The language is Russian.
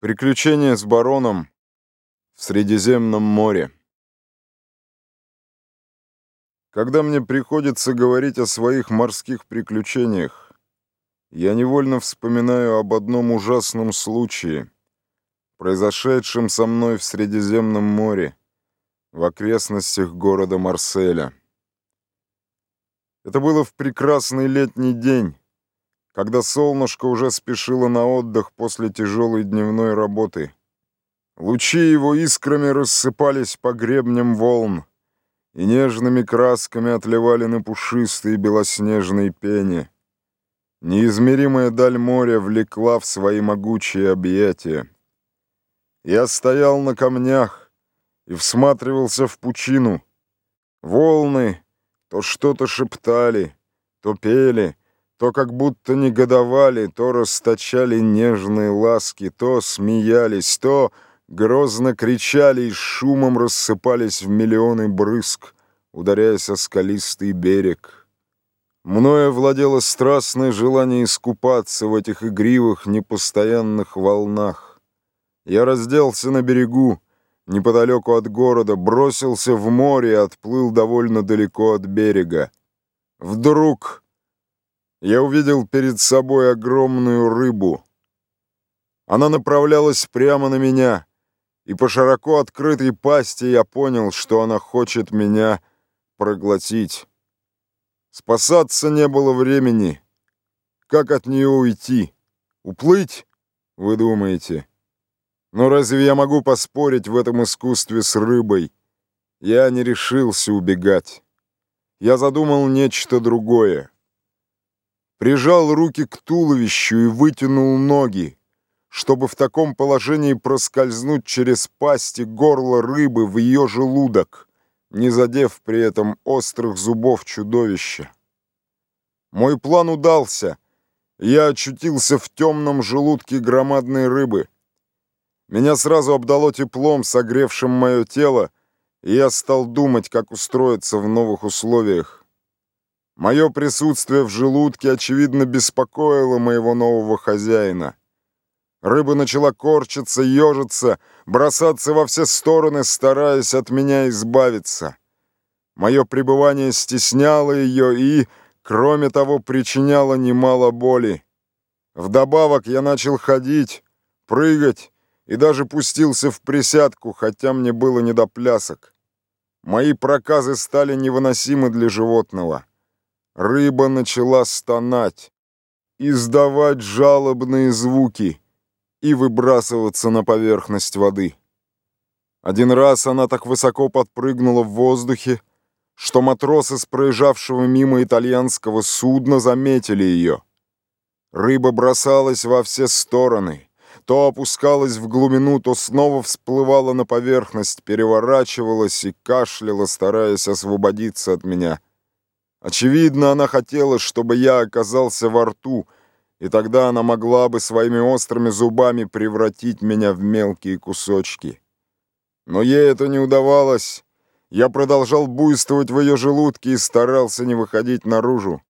Приключения с бароном в Средиземном море. Когда мне приходится говорить о своих морских приключениях, я невольно вспоминаю об одном ужасном случае, произошедшем со мной в Средиземном море, в окрестностях города Марселя. Это было в прекрасный летний день, когда солнышко уже спешило на отдых после тяжелой дневной работы. Лучи его искрами рассыпались по гребням волн и нежными красками отливали на пушистой белоснежной пене. Неизмеримая даль моря влекла в свои могучие объятия. Я стоял на камнях и всматривался в пучину. Волны то что-то шептали, то пели — то как будто негодовали, то расточали нежные ласки, то смеялись, то грозно кричали и шумом рассыпались в миллионы брызг, ударяясь о скалистый берег. Мною владело страстное желание искупаться в этих игривых, непостоянных волнах. Я разделся на берегу, неподалеку от города, бросился в море и отплыл довольно далеко от берега. Вдруг я увидел перед собой огромную рыбу. Она направлялась прямо на меня, и по широко открытой пасти я понял, что она хочет меня проглотить. Спасаться не было времени. Как от нее уйти? Уплыть, вы думаете? Но разве я могу поспорить в этом искусстве с рыбой? Я не решился убегать. Я задумал нечто другое прижал руки к туловищу и вытянул ноги, чтобы в таком положении проскользнуть через пасти горло рыбы в ее желудок, не задев при этом острых зубов чудовища. Мой план удался. Я очутился в темном желудке громадной рыбы. Меня сразу обдало теплом, согревшим мое тело, и я стал думать, как устроиться в новых условиях. Мое присутствие в желудке, очевидно, беспокоило моего нового хозяина. Рыба начала корчиться, ежиться, бросаться во все стороны, стараясь от меня избавиться. Мое пребывание стесняло ее и, кроме того, причиняло немало боли. Вдобавок я начал ходить, прыгать и даже пустился в присядку, хотя мне было не до плясок. Мои проказы стали невыносимы для животного. Рыба начала стонать, издавать жалобные звуки и выбрасываться на поверхность воды. Один раз она так высоко подпрыгнула в воздухе, что матросы с проезжавшего мимо итальянского судна заметили ее. Рыба бросалась во все стороны, то опускалась в глубину, то снова всплывала на поверхность, переворачивалась и кашляла, стараясь освободиться от меня — Очевидно, она хотела, чтобы я оказался во рту, и тогда она могла бы своими острыми зубами превратить меня в мелкие кусочки. Но ей это не удавалось. Я продолжал буйствовать в ее желудке и старался не выходить наружу.